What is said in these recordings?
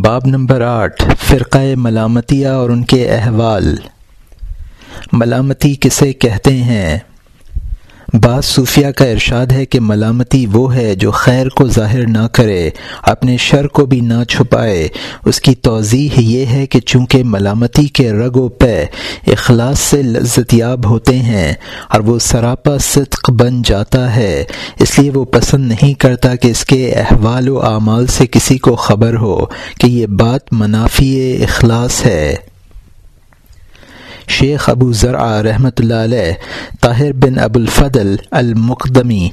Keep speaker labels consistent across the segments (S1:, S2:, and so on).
S1: باب نمبر آٹھ فرقہ ملامتیہ اور ان کے احوال۔ ملامتی کسے کہتے ہیں؟ بعض صوفیہ کا ارشاد ہے کہ ملامتی وہ ہے جو خیر کو ظاہر نہ کرے، اپنے شر کو بھی نہ چھپائے۔ اس کی توضیح یہ ہے کہ چونکہ ملامتی کے رگ و پے اخلاص سے لذت یاب ہوتے ہیں اور وہ سراپا صدق بن جاتا ہے، اس لیے وہ پسند نہیں کرتا کہ اس کے احوال و اعمال سے کسی کو خبر ہو کہ یہ بات منافی اخلاص ہے۔ شیخ ابو ذرا رحمۃ اللہ علیہ طاہر بن ابو الفضل المقدمی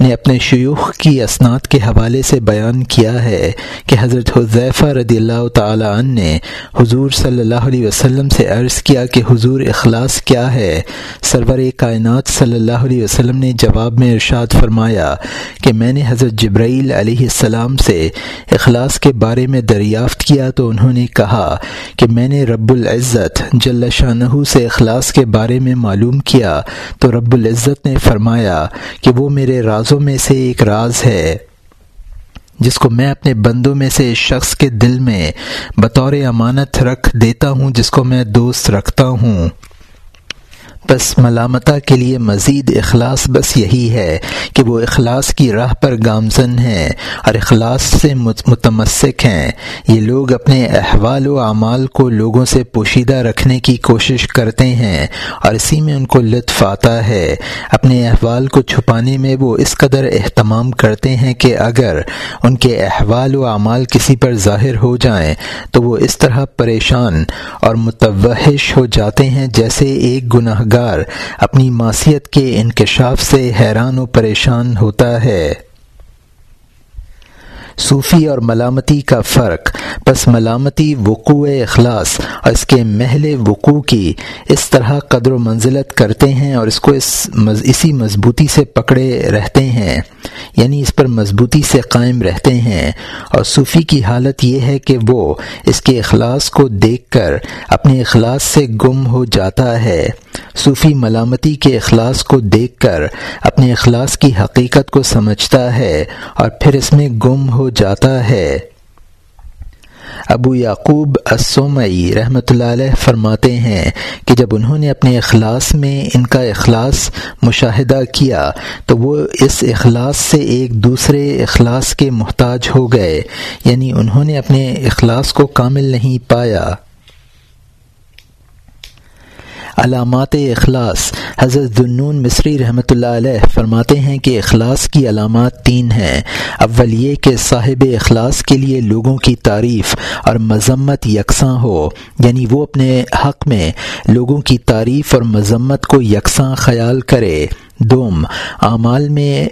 S1: نے اپنے شیوخ کی اسناد کے حوالے سے بیان کیا ہے کہ حضرت حضیفہ رضی اللہ تعالی عنہ نے حضور صلی اللہ علیہ وسلم سے عرض کیا کہ حضور اخلاص کیا ہے۔ سرور کائنات صلی اللہ علیہ وسلم نے جواب میں ارشاد فرمایا کہ میں نے حضرت جبرائیل علیہ السلام سے اخلاص کے بارے میں دریافت کیا تو انہوں نے کہا کہ میں نے رب العزت جل شاہ سے اخلاص کے بارے میں معلوم کیا تو رب العزت نے فرمایا کہ وہ میرے رازوں میں سے ایک راز ہے، جس کو میں اپنے بندوں میں سے شخص کے دل میں بطور امانت رکھ دیتا ہوں، جس کو میں دوست رکھتا ہوں۔ بس ملامتہ کے لیے مزید اخلاص بس یہی ہے کہ وہ اخلاص کی راہ پر گامزن ہیں اور اخلاص سے متمسک ہیں۔ یہ لوگ اپنے احوال و اعمال کو لوگوں سے پوشیدہ رکھنے کی کوشش کرتے ہیں اور اسی میں ان کو لطف آتا ہے۔ اپنے احوال کو چھپانے میں وہ اس قدر اہتمام کرتے ہیں کہ اگر ان کے احوال و اعمال کسی پر ظاہر ہو جائیں تو وہ اس طرح پریشان اور متوحش ہو جاتے ہیں جیسے ایک گناہ اپنی معصیت کے انکشاف سے حیران و پریشان ہوتا ہے۔ صوفی اور ملامتی کا فرق۔ بس ملامتی، وقوع اخلاص اور اس کے محل وقوع کی اس طرح قدر و منزلت کرتے ہیں اور اس کو اس مز اسی مضبوطی سے پکڑے رہتے ہیں۔ یعنی اس پر مضبوطی سے قائم رہتے ہیں۔ اور صوفی کی حالت یہ ہے کہ وہ اس کے اخلاص کو دیکھ کر اپنے اخلاص سے گم ہو جاتا ہے۔ صوفی ملامتی کے اخلاص کو دیکھ کر اپنے اخلاص کی حقیقت کو سمجھتا ہے اور پھر اس میں گم ہو جاتا ہے۔ ابو یعقوب اسومئی رحمۃ اللہ علیہ فرماتے ہیں کہ جب انہوں نے اپنے اخلاص میں ان کا اخلاص مشاہدہ کیا تو وہ اس اخلاص سے ایک دوسرے اخلاص کے محتاج ہو گئے یعنی انہوں نے اپنے اخلاص کو کامل نہیں پایا۔ علامات اخلاص۔ حضرت دنون مصری رحمۃ اللہ علیہ فرماتے ہیں کہ اخلاص کی علامات تین ہیں۔ اول یہ کہ صاحب اخلاص کے لیے لوگوں کی تعریف اور مذمت یکساں ہو یعنی وہ اپنے حق میں لوگوں کی تعریف اور مذمت کو یکساں خیال کرے۔ دوم، اعمال میں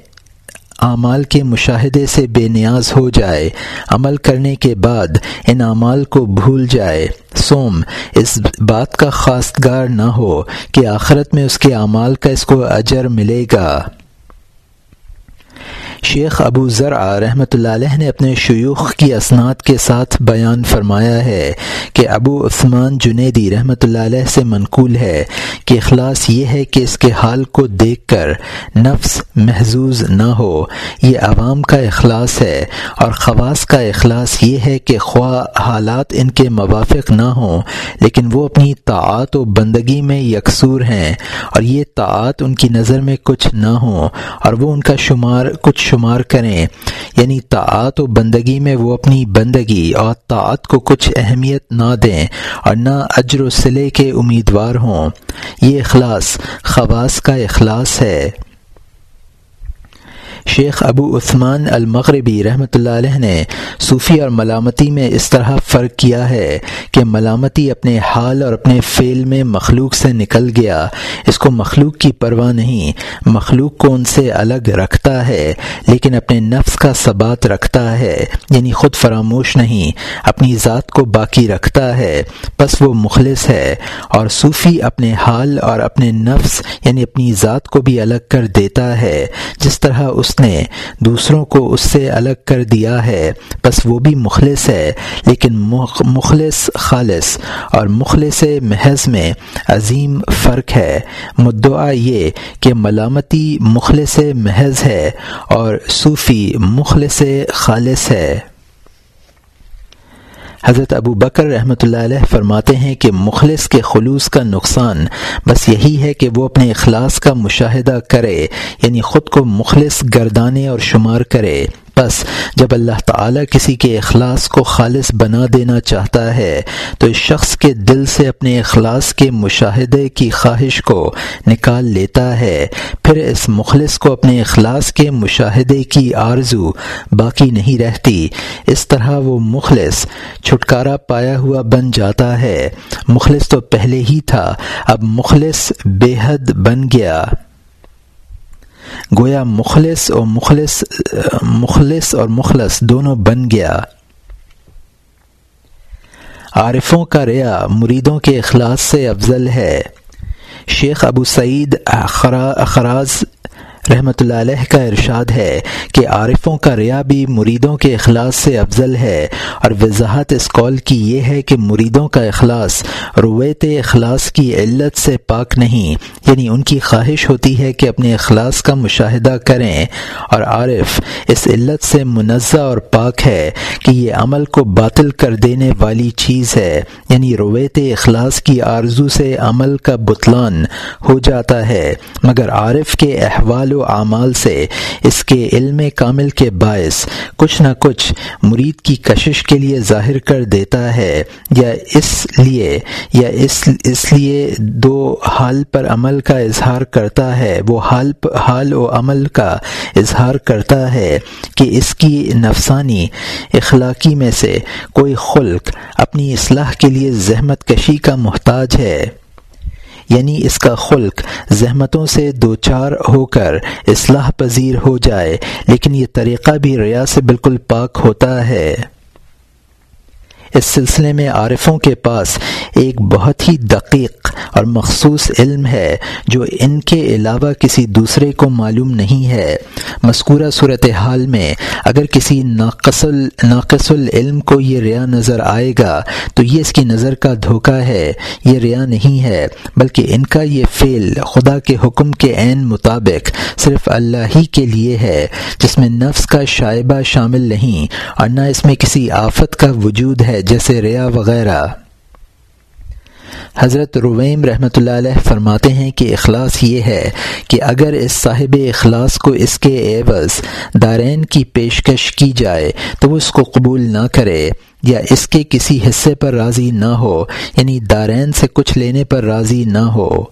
S1: اعمال کے مشاہدے سے بے نیاز ہو جائے۔ عمل کرنے کے بعد ان اعمال کو بھول جائے۔ سوم، اس بات کا خواستگار نہ ہو کہ آخرت میں اس کے اعمال کا اس کو اجر ملے گا۔ شیخ ابو ذرا رحمۃ اللہ علیہ نے اپنے شیوخ کی اسناد کے ساتھ بیان فرمایا ہے کہ ابو عثمان جنیدی رحمۃ اللہ علیہ سے منقول ہے کہ اخلاص یہ ہے کہ اس کے حال کو دیکھ کر نفس محظوظ نہ ہو۔ یہ عوام کا اخلاص ہے اور خواص کا اخلاص یہ ہے کہ خواہ حالات ان کے موافق نہ ہوں، لیکن وہ اپنی طاعت و بندگی میں یکسور ہیں اور یہ طاعت ان کی نظر میں کچھ نہ ہوں اور وہ ان کا شمار کچھ شمار کریں۔ یعنی طاعت و بندگی میں وہ اپنی بندگی اور طاعت کو کچھ اہمیت نہ دیں اور نہ اجر و سلے کے امیدوار ہوں۔ یہ اخلاص خواص کا اخلاص ہے۔ شیخ ابو عثمان المغربی رحمۃ اللہ علیہ نے صوفی اور ملامتی میں اس طرح فرق کیا ہے کہ ملامتی اپنے حال اور اپنے فعل میں مخلوق سے نکل گیا۔ اس کو مخلوق کی پرواہ نہیں، مخلوق کو ان سے الگ رکھتا ہے، لیکن اپنے نفس کا ثبات رکھتا ہے یعنی خود فراموش نہیں، اپنی ذات کو باقی رکھتا ہے بس وہ مخلص ہے۔ اور صوفی اپنے حال اور اپنے نفس یعنی اپنی ذات کو بھی الگ کر دیتا ہے، جس طرح اس نے دوسروں کو اس سے الگ کر دیا ہے۔ بس وہ بھی مخلص ہے، لیکن مخلص خالص اور مخلص محض میں عظیم فرق ہے۔ مدعا یہ کہ ملامتی مخلص محض ہے اور صوفی مخلص خالص ہے۔ حضرت ابو بکر رحمۃ اللہ علیہ فرماتے ہیں کہ مخلص کے خلوص کا نقصان بس یہی ہے کہ وہ اپنے اخلاص کا مشاہدہ کرے یعنی خود کو مخلص گردانے اور شمار کرے۔ بس، جب اللہ تعالیٰ کسی کے اخلاص کو خالص بنا دینا چاہتا ہے، تو اس شخص کے دل سے اپنے اخلاص کے مشاہدے کی خواہش کو نکال لیتا ہے۔ پھر اس مخلص کو اپنے اخلاص کے مشاہدے کی آرزو باقی نہیں رہتی۔ اس طرح وہ مخلص چھٹکارا پایا ہوا بن جاتا ہے۔ مخلص تو پہلے ہی تھا، اب مخلص بے حد بن گیا۔ گویا مخلص اور مخلص مخلص اور مخلص دونوں بن گیا۔ عارفوں کا ریا مریدوں کے اخلاص سے افضل ہے۔ شیخ ابو سعید اخراز رحمۃ اللہ علیہ کا ارشاد ہے کہ عارفوں کا ریا بھی مریدوں کے اخلاص سے افضل ہے اور وضاحت اس قول کی یہ ہے کہ مریدوں کا اخلاص رویت اخلاص کی علت سے پاک نہیں یعنی ان کی خواہش ہوتی ہے کہ اپنے اخلاص کا مشاہدہ کریں۔ اور عارف اس علت سے منزہ اور پاک ہے کہ یہ عمل کو باطل کر دینے والی چیز ہے۔ یعنی رویت اخلاص کی آرزو سے عمل کا بتلان ہو جاتا ہے۔ مگر عارف کے احوال و اعمال سے اس کے علم کامل کے باعث کچھ نہ کچھ مرید کی کشش کے لیے ظاہر کر دیتا ہے یا اس لیے، یا اس اس لیے دو حال پر عمل کا اظہار کرتا ہے۔ وہ حال حال و عمل کا اظہار کرتا ہے کہ اس کی نفسانی اخلاقی میں سے کوئی خلق اپنی اصلاح کے لیے زحمت کشی کا محتاج ہے۔ یعنی اس کا خلق زحمتوں سے دو چار ہو کر اصلاح پذیر ہو جائے، لیکن یہ طریقہ بھی ریا سے بالکل پاک ہوتا ہے۔ اس سلسلے میں عارفوں کے پاس ایک بہت ہی دقیق اور مخصوص علم ہے جو ان کے علاوہ کسی دوسرے کو معلوم نہیں ہے۔ مذکورہ صورت حال میں اگر کسی ناقص ناقص العلم کو یہ ریا نظر آئے گا تو یہ اس کی نظر کا دھوکہ ہے۔ یہ ریا نہیں ہے، بلکہ ان کا یہ فعل خدا کے حکم کے عین مطابق صرف اللہ ہی کے لیے ہے، جس میں نفس کا شائبہ شامل نہیں اور نہ اس میں کسی آفت کا وجود ہے۔ جیسے ریا وغیرہ۔ حضرت رویم رحمۃ اللہ علیہ فرماتے ہیں کہ اخلاص یہ ہے کہ اگر اس صاحب اخلاص کو اس کے عوض دارین کی پیشکش کی جائے تو وہ اس کو قبول نہ کرے یا اس کے کسی حصے پر راضی نہ ہو یعنی دارین سے کچھ لینے پر راضی نہ ہو۔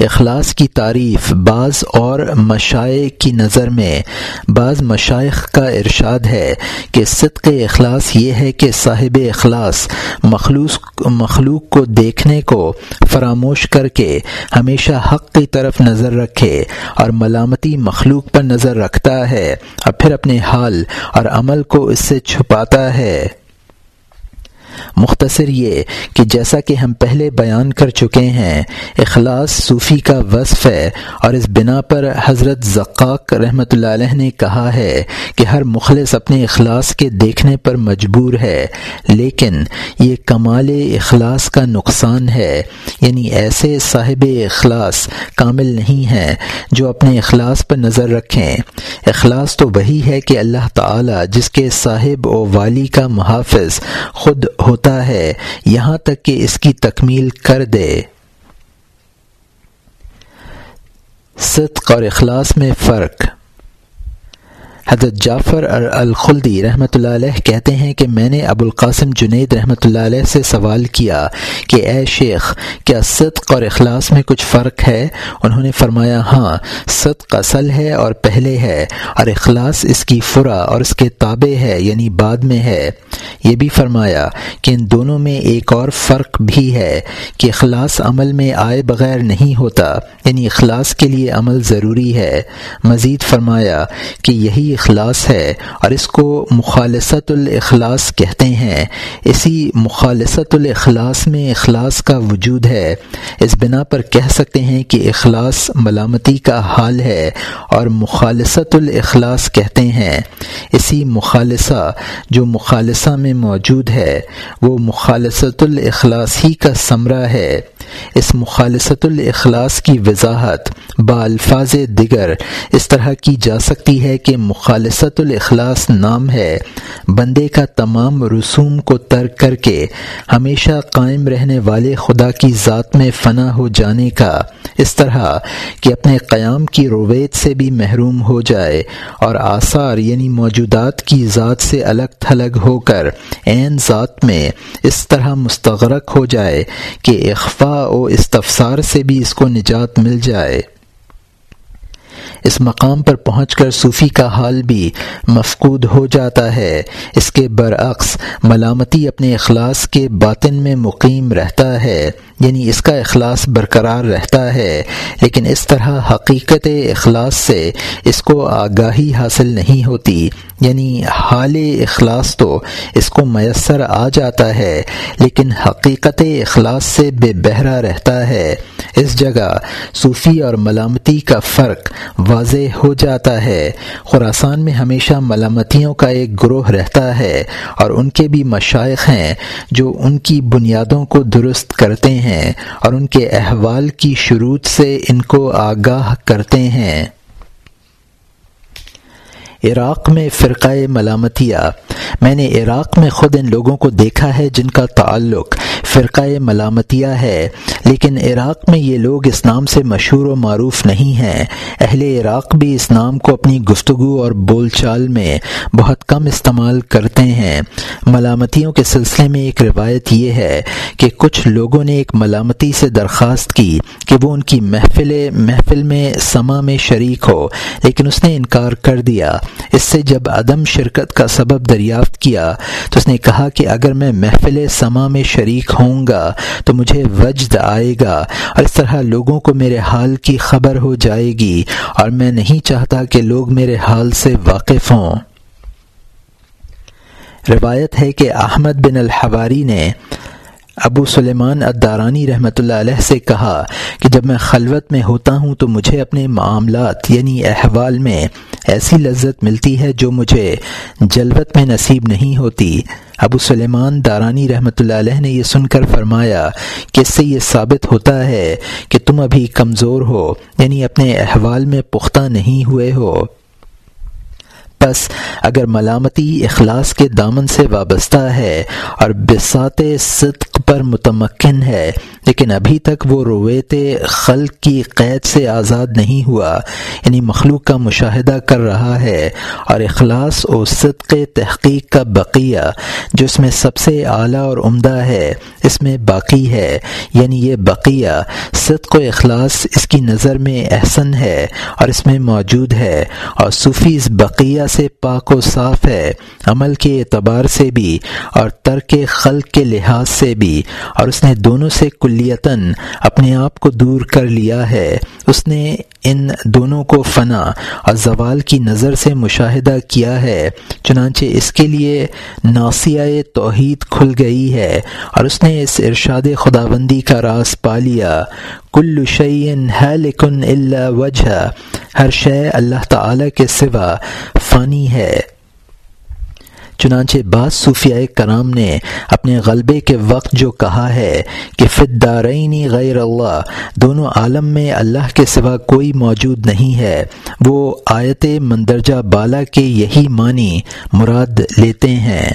S1: اخلاص کی تعریف بعض اور مشائع کی نظر میں۔ بعض مشائق کا ارشاد ہے کہ صدق اخلاص یہ ہے کہ صاحب اخلاص مخلوص، مخلوق کو دیکھنے کو فراموش کر کے ہمیشہ حق کی طرف نظر رکھے اور ملامتی مخلوق پر نظر رکھتا ہے اور پھر اپنے حال اور عمل کو اس سے چھپاتا ہے۔ مختصر یہ کہ جیسا کہ ہم پہلے بیان کر چکے ہیں، اخلاص صوفی کا وصف ہے اور اس بنا پر حضرت زقاق رحمۃ اللہ علیہ نے کہا ہے کہ ہر مخلص اپنے اخلاص کے دیکھنے پر مجبور ہے، لیکن یہ کمال اخلاص کا نقصان ہے۔ یعنی ایسے صاحب اخلاص کامل نہیں ہیں جو اپنے اخلاص پر نظر رکھیں۔ اخلاص تو وہی ہے کہ اللہ تعالی جس کے صاحب و والی کا محافظ خود ہوتا ہے، یہاں تک کہ اس کی تکمیل کر دے۔ صدق اور اخلاص میں فرق۔ حضرت جعفر الخلدی رحمۃ اللہ علیہ کہتے ہیں کہ میں نے ابو القاسم جنید رحمۃ اللہ علیہ سے سوال کیا کہ اے شیخ، کیا صدق اور اخلاص میں کچھ فرق ہے؟ انہوں نے فرمایا ہاں صدق اصل ہے اور پہلے ہے اور اخلاص اس کی فرا اور اس کے تابع ہے یعنی بعد میں ہے۔ یہ بھی فرمایا کہ ان دونوں میں ایک اور فرق بھی ہے کہ اخلاص عمل میں آئے بغیر نہیں ہوتا یعنی اخلاص کے لیے عمل ضروری ہے۔ مزید فرمایا کہ یہی اخلاص ہے اور اس کو مخالصت الاخلاص کہتے ہیں۔ اسی مخالصت الاخلاص میں اخلاص کا وجود ہے۔ اس بنا پر کہہ سکتے ہیں کہ اخلاص ملامتی کا حال ہے اور مخالصت الاخلاص کہتے ہیں۔ اسی مخالصہ جو مخالصہ میں میں موجود ہے۔ وہ مخالصت الاخلاص ہی کا ثمرہ ہے۔ اس مخالصت الاخلاص کی وضاحت با الفاظ دیگر اس طرح کی جا سکتی ہے کہ مخالصت الاخلاص نام ہے۔ بندے کا تمام رسوم کو ترک کر کے ہمیشہ قائم رہنے والے خدا کی ذات میں فنا ہو جانے کا۔ اس طرح کہ اپنے قیام کی رویت سے بھی محروم ہو جائے اور آثار یعنی موجودات کی ذات سے الگ تھلگ ہو کر عین ذات میں اس طرح مستغرق ہو جائے کہ اخفا و استفسار سے بھی اس کو نجات مل جائے۔ اس مقام پر پہنچ کر صوفی کا حال بھی مفقود ہو جاتا ہے۔ اس کے برعکس، ملامتی اپنے اخلاص کے باطن میں مقیم رہتا ہے یعنی اس کا اخلاص برقرار رہتا ہے۔ لیکن اس طرح حقیقت اخلاص سے اس کو آگاہی حاصل نہیں ہوتی یعنی حال اخلاص تو اس کو میسر آ جاتا ہے، لیکن حقیقت اخلاص سے بے بہرا رہتا ہے۔ اس جگہ صوفی اور ملامتی کا فرق واضح ہو جاتا ہے۔ خوراسان میں ہمیشہ ملامتیوں کا ایک گروہ رہتا ہے اور ان کے بھی مشائق ہیں جو ان کی بنیادوں کو درست کرتے ہیں اور ان کے احوال کی شروع سے ان کو آگاہ کرتے ہیں۔ عراق میں فرقۂ ملامتیہ۔ میں نے عراق میں خود ان لوگوں کو دیکھا ہے جن کا تعلق فرقۂ ملامتیہ ہے، لیکن عراق میں یہ لوگ اس نام سے مشہور و معروف نہیں ہیں۔ اہل عراق بھی اس نام کو اپنی گفتگو اور بول چال میں بہت کم استعمال کرتے ہیں۔ ملامتیوں کے سلسلے میں ایک روایت یہ ہے کہ کچھ لوگوں نے ایک ملامتی سے درخواست کی کہ وہ ان کی محفل محفل میں سما میں شریک ہو، لیکن اس نے انکار کر دیا۔ اس سے جب عدم شرکت کا سبب دریافت کیا تو اس نے کہا کہ اگر میں محفل سما میں شریک ہوں گا تو مجھے وجد آئے گا اور اس طرح لوگوں کو میرے حال کی خبر ہو جائے گی اور میں نہیں چاہتا کہ لوگ میرے حال سے واقف ہوں۔ روایت ہے کہ احمد بن الحواری نے ابو سلیمان ادارانی رحمۃ اللہ علیہ سے کہا کہ جب میں خلوت میں ہوتا ہوں تو مجھے اپنے معاملات یعنی احوال میں ایسی لذت ملتی ہے جو مجھے جلوت میں نصیب نہیں ہوتی۔ ابو سلیمان دارانی رحمۃ اللہ علیہ نے یہ سن کر فرمایا کہ اس سے یہ ثابت ہوتا ہے کہ تم ابھی کمزور ہو یعنی اپنے احوال میں پختہ نہیں ہوئے ہو۔ بس اگر ملامتی اخلاص کے دامن سے وابستہ ہے اور بسات صدق پر متمکن ہے، لیکن ابھی تک وہ رویت خلق کی قید سے آزاد نہیں ہوا یعنی مخلوق کا مشاہدہ کر رہا ہے اور اخلاص و صدق تحقیق کا بقیہ، جو اس میں سب سے اعلیٰ اور عمدہ ہے، اس میں باقی ہے۔ یعنی یہ بقیہ صدق و اخلاص اس کی نظر میں احسن ہے اور اس میں موجود ہے اور صوفی اس بقیہ سے پاک و صاف ہے، عمل کے اعتبار سے بھی اور ترک خلق کے لحاظ سے بھی۔ اور اس نے دونوں سے کلیتاً اپنے آپ کو دور کر لیا ہے۔ اس نے ان دونوں کو فنا اور زوال کی نظر سے مشاہدہ کیا ہے، چنانچہ اس کے لیے ناسیہ توحید کھل گئی ہے اور اس نے اس ارشاد خداوندی کا راز پا لیا۔ کل شعین ہے لکن اللہ وجہ، ہر شے اللہ تعالی کے سوا فانی ہے۔ چنانچہ بعض صوفیہ کرام نے اپنے غلبے کے وقت جو کہا ہے کہ فدارینی غیر اللہ، دونوں عالم میں اللہ کے سوا کوئی موجود نہیں ہے۔ وہ آیت مندرجہ بالا کے یہی معنی مراد لیتے ہیں۔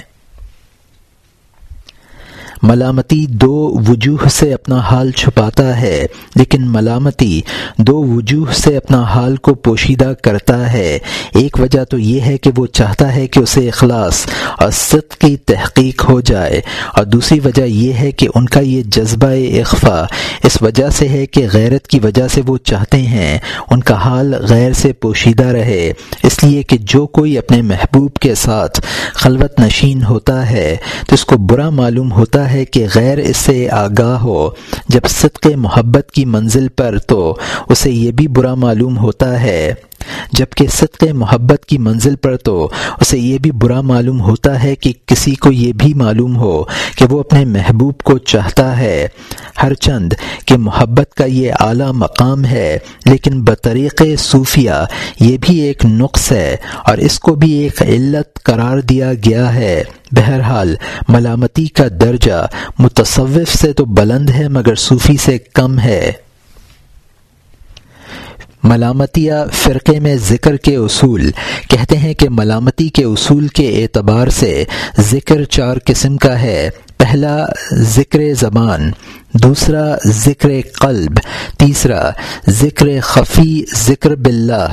S1: ملامتی دو وجوہ سے اپنا حال چھپاتا ہے، لیکن ملامتی دو وجوہ سے اپنا حال کو پوشیدہ کرتا ہے۔ ایک وجہ تو یہ ہے کہ وہ چاہتا ہے کہ اسے اخلاص اور صدق کی تحقیق ہو جائے۔ اور دوسری وجہ یہ ہے کہ ان کا یہ جذبہ اخفا اس وجہ سے ہے کہ غیرت کی وجہ سے وہ چاہتے ہیں۔ ان کا حال غیر سے پوشیدہ رہے۔ اس لیے کہ جو کوئی اپنے محبوب کے ساتھ خلوت نشین ہوتا ہے تو اس کو برا معلوم ہوتا ہے۔ ہے کہ غیر اس سے آگاہ ہو، جب صدق محبت کی منزل پر تو اسے یہ بھی برا معلوم ہوتا ہے۔ جبکہ صدق محبت کی منزل پر تو اسے یہ بھی برا معلوم ہوتا ہے کہ کسی کو یہ بھی معلوم ہو کہ وہ اپنے محبوب کو چاہتا ہے۔ ہر چند کہ محبت کا یہ اعلیٰ مقام ہے، لیکن بطریق صوفیہ یہ بھی ایک نقص ہے اور اس کو بھی ایک علت قرار دیا گیا ہے۔ بہرحال، ملامتی کا درجہ متصوف سے تو بلند ہے مگر صوفی سے کم ہے۔ ملامتیہ فرقے میں ذکر کے اصول کہتے ہیں کہ ملامتی کے اصول کے اعتبار سے ذکر چار قسم کا ہے۔ پہلا ذکر زبان، دوسرا ذکر قلب، تیسرا ذکر خفی، ذکر باللہ،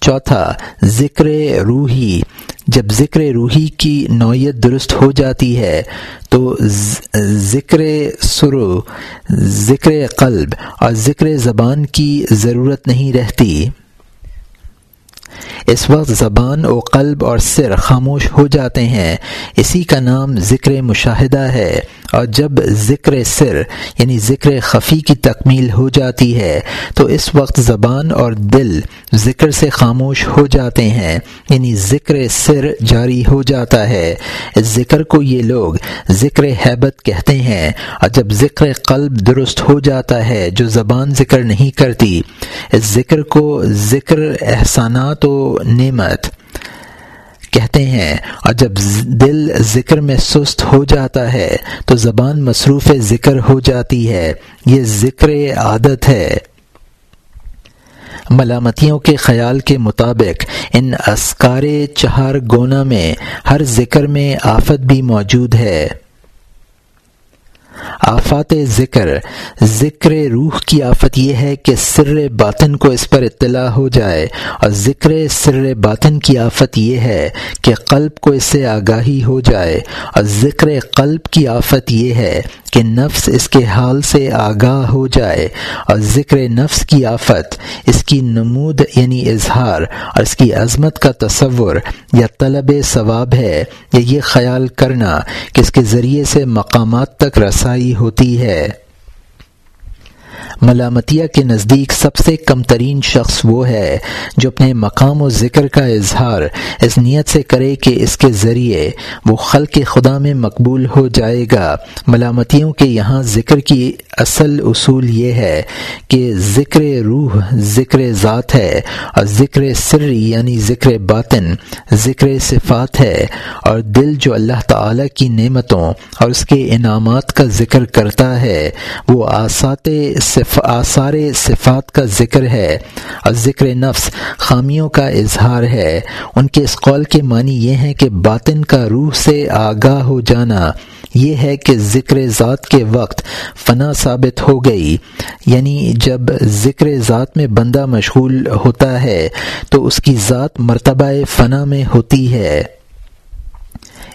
S1: چوتھا ذکر روحی۔ جب ذکر روحی کی نوعیت درست ہو جاتی ہے، تو ذکر سرو، ذکر قلب اور ذکر زبان کی ضرورت نہیں رہتی۔ اس وقت زبان و قلب اور سر خاموش ہو جاتے ہیں۔ اسی کا نام ذکر مشاہدہ ہے۔ اور جب ذکر سر یعنی ذکر خفی کی تکمیل ہو جاتی ہے، تو اس وقت زبان اور دل ذکر سے خاموش ہو جاتے ہیں یعنی ذکر سر جاری ہو جاتا ہے۔ اس ذکر کو یہ لوگ ذکر حیبت کہتے ہیں۔ اور جب ذکر قلب درست ہو جاتا ہے، جو زبان ذکر نہیں کرتی، اس ذکر کو ذکر احسانات و نعمت کہتے ہیں، اور جب دل ذکر میں سست ہو جاتا ہے، تو زبان مصروف ذکر ہو جاتی ہے۔ یہ ذکر عادت ہے۔ ملامتیوں کے خیال کے مطابق، ان اسکار چہار گونا میں ہر ذکر میں آفت بھی موجود ہے۔ آفات ذکر ذکر روح کی آفت یہ ہے کہ سر باطن کو اس پر اطلاع ہو جائے اور ذکر سر باطن کی آفت یہ ہے کہ قلب کو اس سے آگاہی ہو جائے اور ذکر قلب کی آفت یہ ہے کہ نفس اس کے حال سے آگاہ ہو جائے اور ذکر نفس کی آفت، اس کی نمود یعنی اظہار اور اس کی عظمت کا تصور یا طلب ثواب ہے یا یہ خیال کرنا کہ اس کے ذریعے سے مقامات تک رسائی ہوتی ہے۔ ملامتیہ کے نزدیک سب سے کم ترین شخص وہ ہے جو اپنے مقام و ذکر کا اظہار اس نیت سے کرے کہ اس کے ذریعے وہ خلق خدا میں مقبول ہو جائے گا۔ ملامتیوں کے یہاں ذکر کی اصل اصول یہ ہے کہ ذکر روح، ذکر ذات ہے اور ذکر سری یعنی ذکر باطن، ذکر صفات ہے اور دل جو اللہ تعالی کی نعمتوں اور اس کے انعامات کا ذکر کرتا ہے وہ آسات صف آثار صفات کا ذکر ہے اور ذکر نفس خامیوں کا اظہار ہے۔ ان کے اس قول کے معنی یہ ہیں کہ باطن کا روح سے آگاہ ہو جانا۔ یہ ہے کہ ذکر ذات کے وقت فنا ثابت ہو گئی۔ یعنی جب ذکر ذات میں بندہ مشغول ہوتا ہے تو اس کی ذات مرتبہ فنا میں ہوتی ہے۔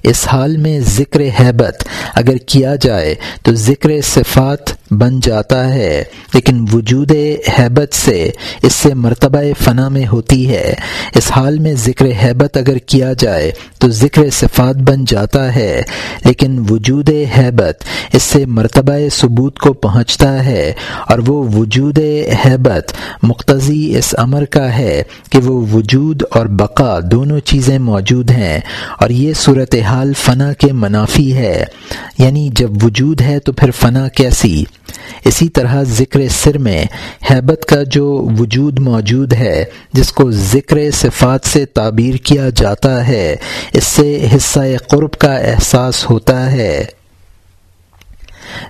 S1: اس حال میں ذکر حیبت اگر کیا جائے تو ذکر صفات بن جاتا ہے، لیکن وجود حیبت سے اس سے مرتبہ فنا میں ہوتی ہے۔ اس حال میں ذکر حیبت اگر کیا جائے تو ذکر صفات بن جاتا ہے، لیکن وجود حیبت اس سے مرتبہ ثبوت کو پہنچتا ہے اور وہ وجود حیبت مقتضی اس امر کا ہے کہ وہ وجود اور بقا دونوں چیزیں موجود ہیں اور یہ صورت حال فنا کے منافی ہے۔ یعنی جب وجود ہے تو پھر فنا کیسی؟ اسی طرح ذکر سر میں حیبت کا جو وجود موجود ہے، جس کو ذکر صفات سے تعبیر کیا جاتا ہے، اس سے حصہ قرب کا احساس ہوتا ہے۔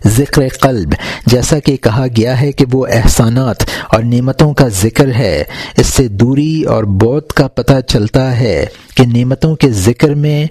S1: ذکر قلب۔ جیسا کہ کہا گیا ہے کہ وہ احسانات اور نعمتوں کا ذکر ہے، اس سے دوری اور بودھ کا پتہ چلتا ہے کہ نعمتوں کے ذکر میں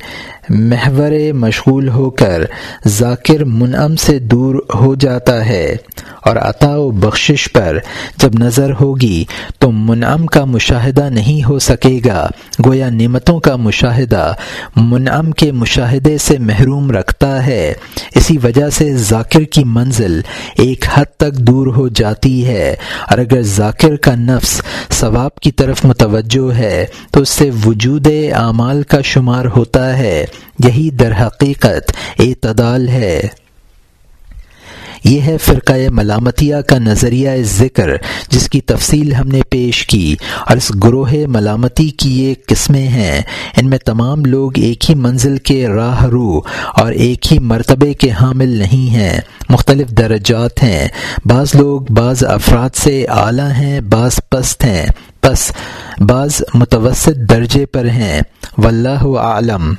S1: محور مشغول ہو کر ذاکر منعم سے دور ہو جاتا ہے اور عطا و بخشش پر جب نظر ہوگی تو منعم کا مشاہدہ نہیں ہو سکے گا۔ گویا نعمتوں کا مشاہدہ منعم کے مشاہدے سے محروم رکھتا ہے۔ اسی وجہ سے ذاکر کی منزل ایک حد تک دور ہو جاتی ہے۔ اور اگر ذاکر کا نفس ثواب کی طرف متوجہ ہے، تو اس سے وجود اعمال کا شمار ہوتا ہے۔ یہی در حقیقت اعتدال ہے۔ یہ ہے فرقہ ملامتیہ کا نظریہ ذکر، جس کی تفصیل ہم نے پیش کی۔ اور اس گروہ ملامتی کی یہ قسمیں ہیں۔ ان میں تمام لوگ ایک ہی منزل کے راہ رو اور ایک ہی مرتبے کے حامل نہیں ہیں۔ مختلف درجات ہیں۔ بعض لوگ بعض افراد سے اعلیٰ ہیں، بعض پست ہیں۔ بس بعض متوسط درجے پر ہیں۔ واللہ عالم